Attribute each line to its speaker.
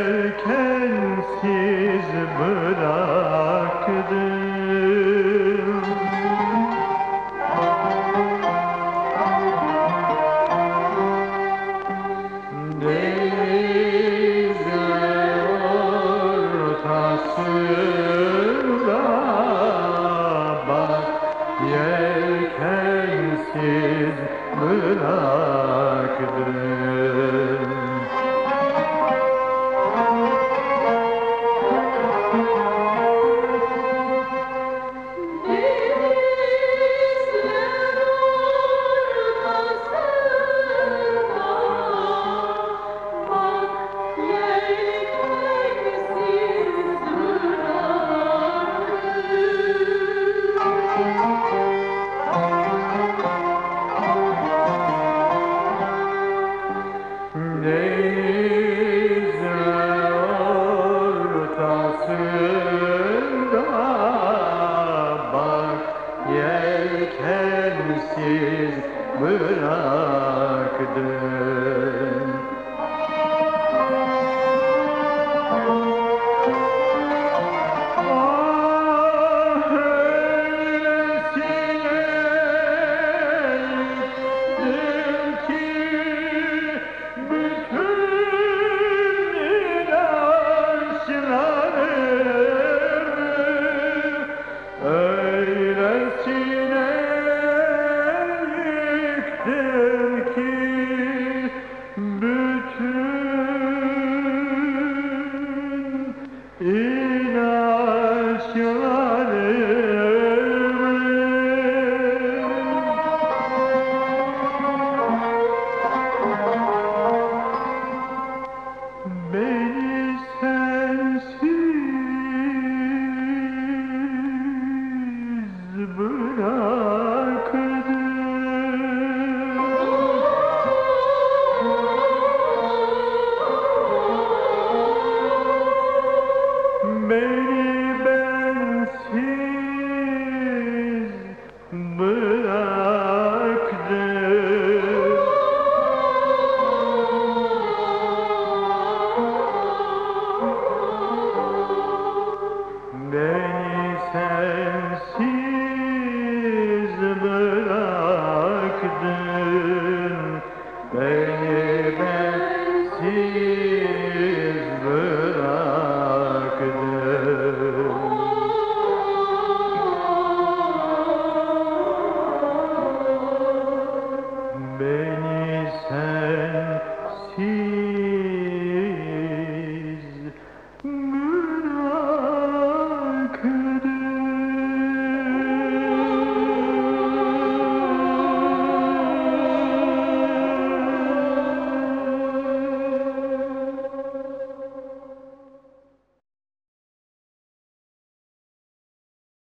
Speaker 1: dikensiz bıraktım. Deniz ortasında bak yelkensiz bıraktım. şekersiz bıraktı. beni bensiz bırak. send